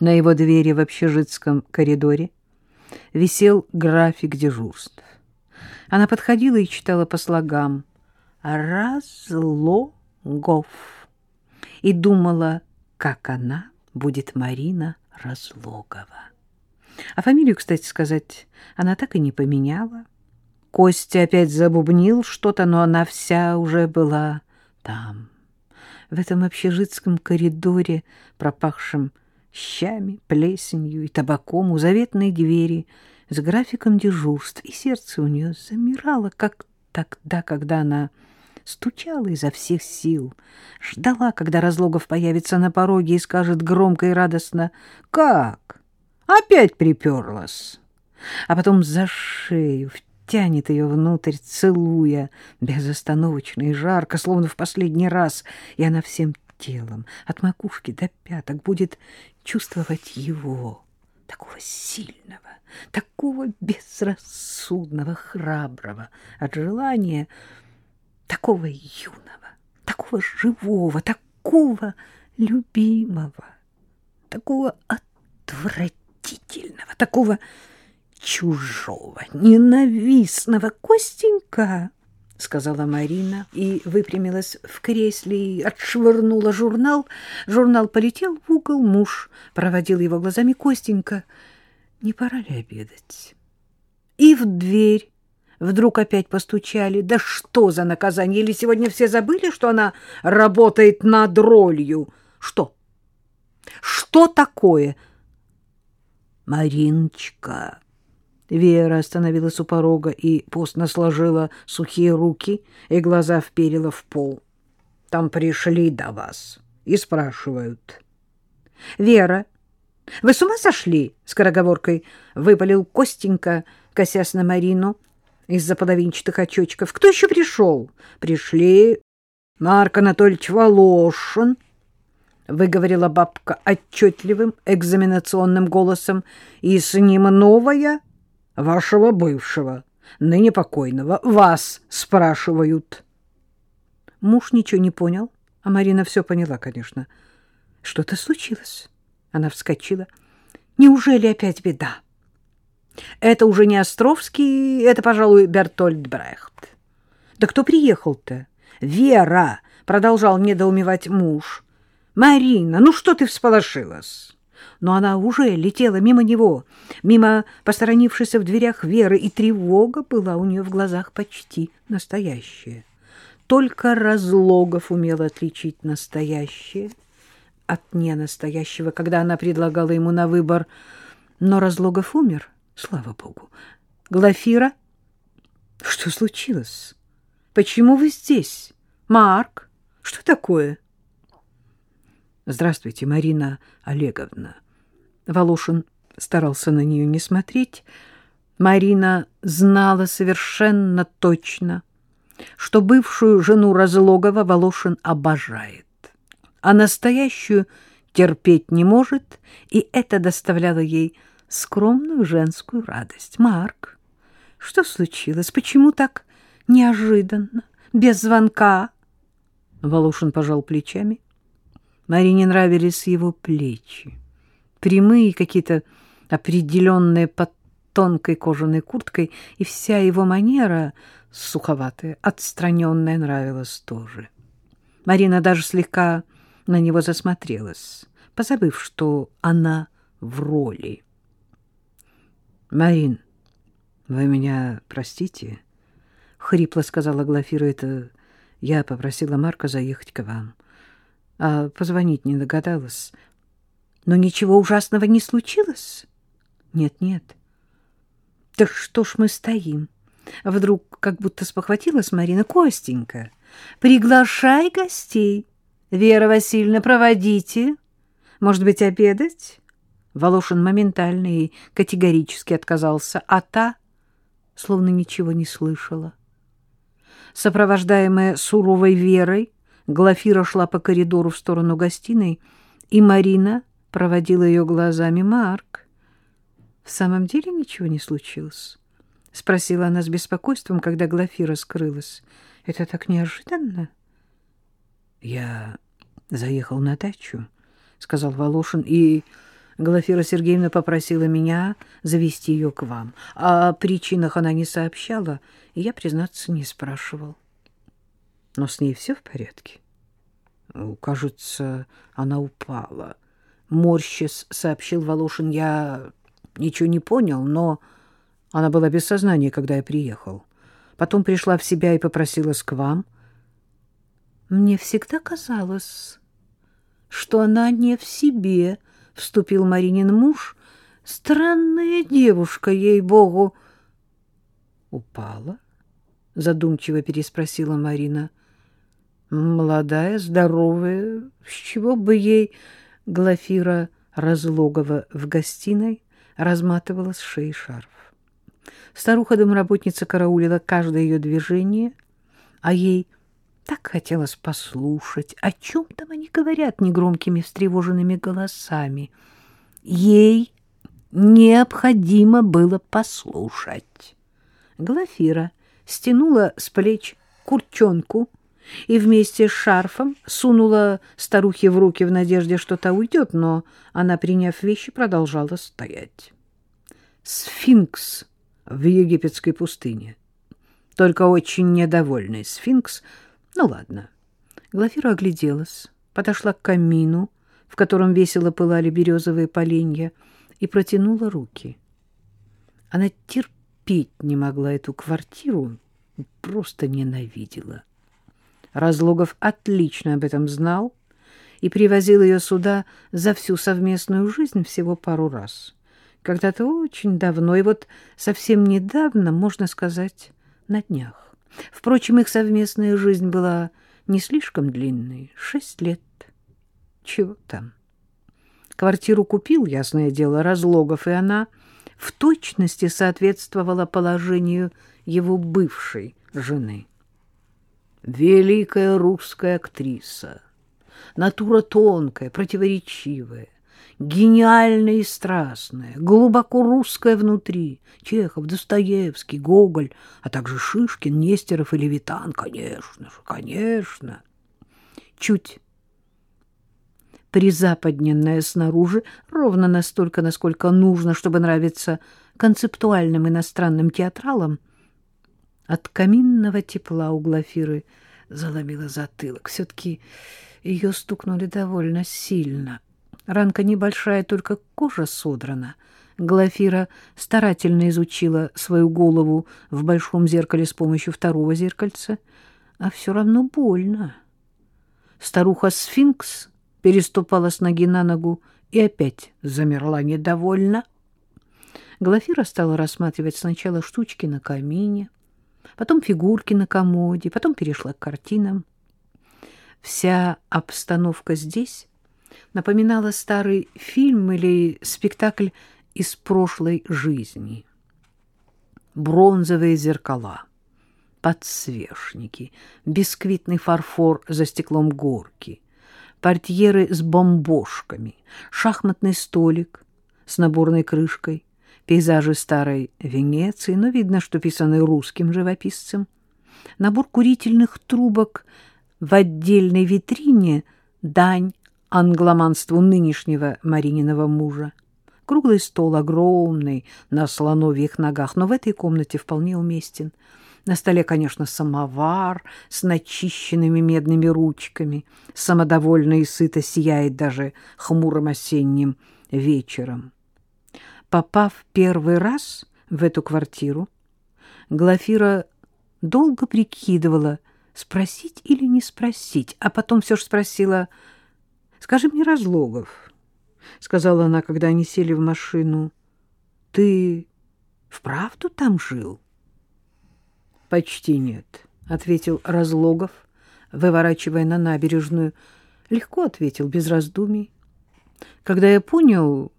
На его двери в общежитском коридоре висел график дежурств. Она подходила и читала по слогам «Разлогов» и думала, как она будет Марина Разлогова. А фамилию, кстати сказать, она так и не поменяла. Костя опять забубнил что-то, но она вся уже была там, в этом общежитском коридоре, пропахшем щами, плесенью и табаком у заветной двери с графиком дежурств, и сердце у нее замирало, как тогда, когда она стучала изо всех сил, ждала, когда Разлогов появится на пороге и скажет громко и радостно «Как? Опять приперлась?» А потом за шею втянет ее внутрь, целуя безостановочно и жарко, словно в последний раз, и она всем телом, от макушки до пяток, будет чувствовать его, такого сильного, такого безрассудного, храброго, от желания такого юного, такого живого, такого любимого, такого отвратительного, такого чужого, ненавистного Костенька, — сказала Марина и выпрямилась в кресле и отшвырнула журнал. Журнал полетел в угол, муж проводил его глазами. Костенька, не пора ли обедать? И в дверь вдруг опять постучали. Да что за наказание? Или сегодня все забыли, что она работает над ролью? Что? Что такое? Мариночка... Вера остановилась у порога и постно сложила сухие руки и глаза вперила в пол. Там пришли до вас и спрашивают. — Вера, вы с ума сошли? — скороговоркой выпалил Костенька, косясь на Марину из-за половинчатых очочков. — Кто еще пришел? — Пришли Марк Анатольевич Волошин, — выговорила бабка отчетливым экзаменационным голосом, — и с ним новая вашего бывшего, ныне покойного. Вас спрашивают. Муж ничего не понял, а Марина все поняла, конечно. Что-то случилось. Она вскочила. Неужели опять беда? Это уже не Островский, это, пожалуй, Бертольд Брехт. Да кто приехал-то? Вера, продолжал недоумевать муж. Марина, ну что ты всполошилась? Но она уже летела мимо него, мимо посторонившейся в дверях Веры, и тревога была у нее в глазах почти настоящая. Только Разлогов умел отличить настоящее от ненастоящего, когда она предлагала ему на выбор. Но Разлогов умер, слава богу. Глафира? Что случилось? Почему вы здесь? Марк, что такое? Здравствуйте, Марина Олеговна. Волошин старался на нее не смотреть. Марина знала совершенно точно, что бывшую жену Разлогова Волошин обожает, а настоящую терпеть не может, и это доставляло ей скромную женскую радость. «Марк, что случилось? Почему так неожиданно, без звонка?» Волошин пожал плечами. Марине нравились его плечи прямые, какие-то определенные под тонкой кожаной курткой, и вся его манера суховатая, отстраненная нравилась тоже. Марина даже слегка на него засмотрелась, позабыв, что она в роли. — Марин, вы меня простите? — хрипло сказала Глафира. — Это я попросила Марка заехать к вам. А позвонить не догадалась. Но ничего ужасного не случилось? Нет, нет. Так что ж мы стоим? Вдруг как будто спохватилась Марина Костенька. Приглашай гостей. Вера Васильевна, проводите. Может быть, обедать? Волошин моментально и категорически отказался, а та словно ничего не слышала. Сопровождаемая суровой Верой, Глафира шла по коридору в сторону гостиной, и Марина проводила ее глазами. «Марк, в самом деле ничего не случилось?» — спросила она с беспокойством, когда Глафира скрылась. «Это так неожиданно?» «Я заехал на дачу», — сказал Волошин, — «и Глафира Сергеевна попросила меня завести ее к вам. О причинах она не сообщала, и я, признаться, не спрашивал. Но с ней все в порядке? Кажется, она упала. Морщис сообщил Волошин. Я ничего не понял, но она была без сознания, когда я приехал. Потом пришла в себя и попросилась к вам. Мне всегда казалось, что она не в себе, — вступил Маринин муж. Странная девушка, ей-богу. Упала? — задумчиво переспросила Марина. Молодая, здоровая, с чего бы ей... Глафира Разлогова в гостиной разматывала с шеи шарф. Старуха-домработница караулила каждое ее движение, а ей так хотелось послушать, о чем там они говорят негромкими встревоженными голосами. Ей необходимо было послушать. Глафира стянула с плеч курчонку и вместе с шарфом сунула старухе в руки в надежде, что та уйдет, но она, приняв вещи, продолжала стоять. Сфинкс в египетской пустыне. Только очень недовольный сфинкс — ну, ладно. Глафира огляделась, подошла к камину, в котором весело пылали березовые поленья, и протянула руки. Она терпеть не могла эту квартиру, просто ненавидела. Разлогов отлично об этом знал и привозил ее сюда за всю совместную жизнь всего пару раз. Когда-то очень давно, и вот совсем недавно, можно сказать, на днях. Впрочем, их совместная жизнь была не слишком длинной — шесть лет. Чего там? Квартиру купил, ясное дело, Разлогов, и она в точности соответствовала положению его бывшей жены. Великая русская актриса, натура тонкая, противоречивая, гениальная и страстная, глубоко русская внутри. Чехов, Достоевский, Гоголь, а также Шишкин, Нестеров и Левитан, конечно же, конечно. Чуть призападненная снаружи, ровно настолько, насколько нужно, чтобы нравиться концептуальным иностранным театралам, от каминного тепла у Глафиры заломила затылок. Все-таки ее стукнули довольно сильно — Ранка небольшая, только кожа содрана. Глафира старательно изучила свою голову в большом зеркале с помощью второго зеркальца, а все равно больно. Старуха-сфинкс переступала с ноги на ногу и опять замерла недовольно. Глафира стала рассматривать сначала штучки на камине, потом фигурки на комоде, потом перешла к картинам. Вся обстановка здесь напоминала старый фильм или спектакль из прошлой жизни. Бронзовые зеркала, подсвечники, бисквитный фарфор за стеклом горки, портьеры с бомбошками, шахматный столик с наборной крышкой, пейзажи старой Венеции, но видно, что писаны русским живописцем, набор курительных трубок в отдельной витрине дань англоманству нынешнего Марининого мужа. Круглый стол огромный, на слоновьих ногах, но в этой комнате вполне уместен. На столе, конечно, самовар с начищенными медными ручками. Самодовольно и сыто сияет даже хмурым осенним вечером. Попав первый раз в эту квартиру, Глафира долго прикидывала, спросить или не спросить, а потом все же спросила — Скажи мне, Разлогов, — сказала она, когда они сели в машину, — ты вправду там жил? — Почти нет, — ответил Разлогов, выворачивая на набережную. Легко ответил, без раздумий. Когда я понял,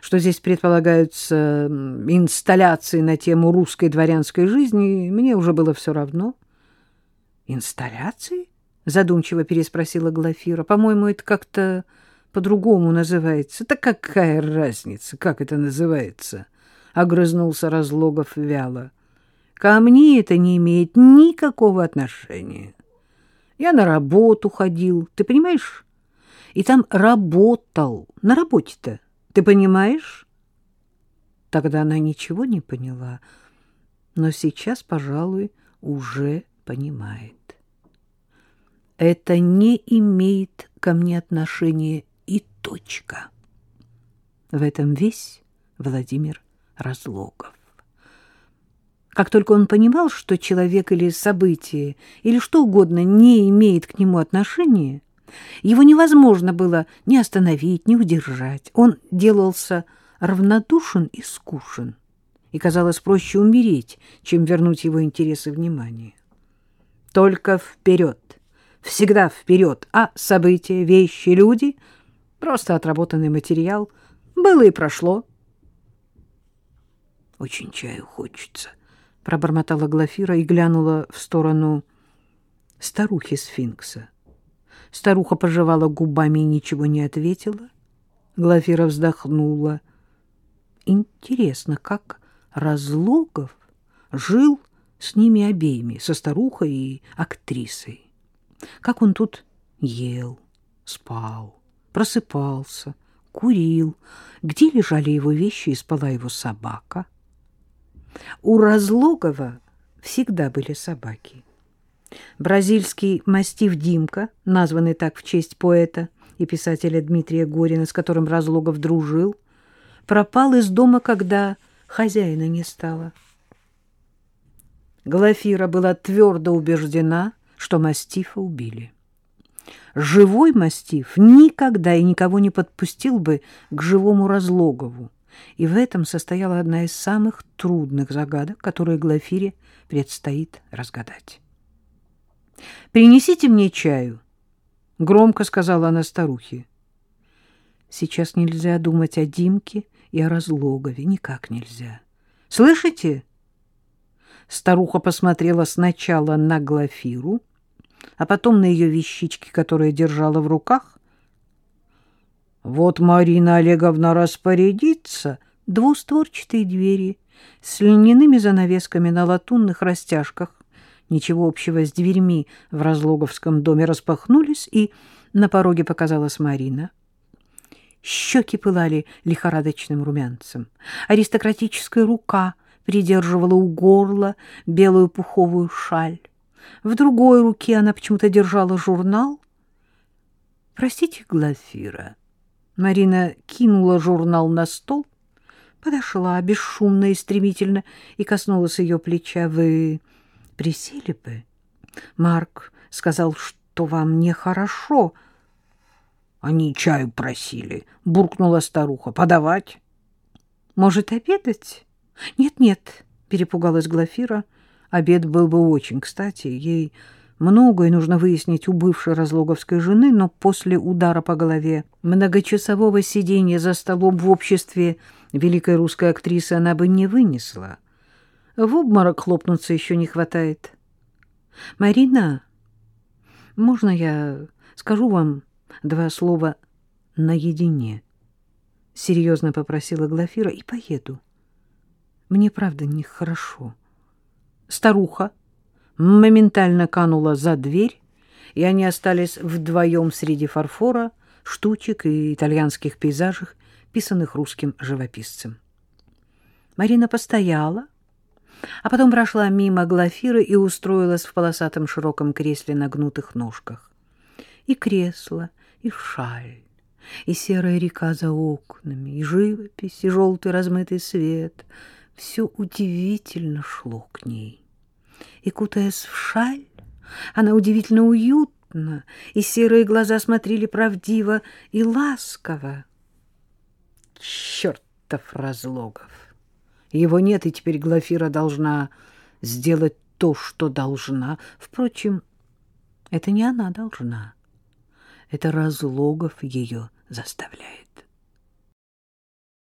что здесь предполагаются инсталляции на тему русской дворянской жизни, мне уже было все равно. Инсталляции? — задумчиво переспросила Глафира. — По-моему, это как-то по-другому называется. — Да какая разница, как это называется? — огрызнулся Разлогов вяло. — Ко мне это не имеет никакого отношения. Я на работу ходил, ты понимаешь? И там работал. На работе-то. Ты понимаешь? Тогда она ничего не поняла, но сейчас, пожалуй, уже понимает. Это не имеет ко мне отношения и точка. В этом весь Владимир Разлогов. Как только он понимал, что человек или событие, или что угодно не имеет к нему отношения, его невозможно было ни остановить, ни удержать. Он делался равнодушен и скушен, и казалось проще умереть, чем вернуть его интересы внимание. Только вперед, всегда вперед, а события, вещи, люди — просто отработанный материал. Было и прошло. Очень чаю хочется —— пробормотала Глафира и глянула в сторону старухи-сфинкса. Старуха пожевала губами и ничего не ответила. Глафира вздохнула. Интересно, как Разлогов жил с ними обеими, со старухой и актрисой. Как он тут ел, спал, просыпался, курил, где лежали его вещи и спала его собака — у Разлогова всегда были собаки. Бразильский мастиф Димка, названный так в честь поэта и писателя Дмитрия Горина, с которым Разлогов дружил, пропал из дома, когда хозяина не стало. Глафира была твердо убеждена, что мастифа убили. Живой мастиф никогда и никого не подпустил бы к живому Разлогову, и в этом состояла одна из самых трудных загадок, которые Глафире предстоит разгадать. «Принесите мне чаю», — громко сказала она старухе. «Сейчас нельзя думать о Димке и о Разлогове, никак нельзя. Слышите?» Старуха посмотрела сначала на Глафиру, а потом на ее вещички, которые держала в руках, вот Марина Олеговна распорядится двустворчатые двери с льняными занавесками на латунных растяжках. Ничего общего с дверьми в Разлоговском доме распахнулись, и на пороге показалась Марина. Щеки пылали лихорадочным румянцем. Аристократическая рука придерживала у горла белую пуховую шаль. В другой руке она почему-то держала журнал. «Простите, Глафира», Марина кинула журнал на стол, подошла бесшумно и стремительно и коснулась ее плеча. «Вы присели бы? Марк сказал, что вам нехорошо». «Они чаю просили», — буркнула старуха. «Подавать?» «Может, обедать?» «Нет-нет», — перепугалась Глафира. «Обед был бы очень кстати. Ей Многое нужно выяснить у бывшей разлоговской жены, но после удара по голове многочасового сидения за столом в обществе великой русской актрисы она бы не вынесла. В обморок хлопнуться еще не хватает. «Марина, можно я скажу вам два слова наедине?» — серьезно попросила Глафира, — и поеду. Мне, правда, нехорошо. Старуха моментально канула за дверь, и они остались вдвоем среди фарфора, штучек и итальянских пейзажей, писанных русским живописцем. Марина постояла, а потом прошла мимо Глафиры и устроилась в полосатом широком кресле на гнутых ножках. И кресло, и шаль, и серая река за окнами, и живопись, и желтый размытый свет — все удивительно шло к ней и, кутаясь в шаль, она удивительно уютна, и серые глаза смотрели правдиво и ласково. Чертов Разлогов! Его нет, и теперь Глафира должна сделать то, что должна. Впрочем, это не она должна. Это Разлогов ее заставляет.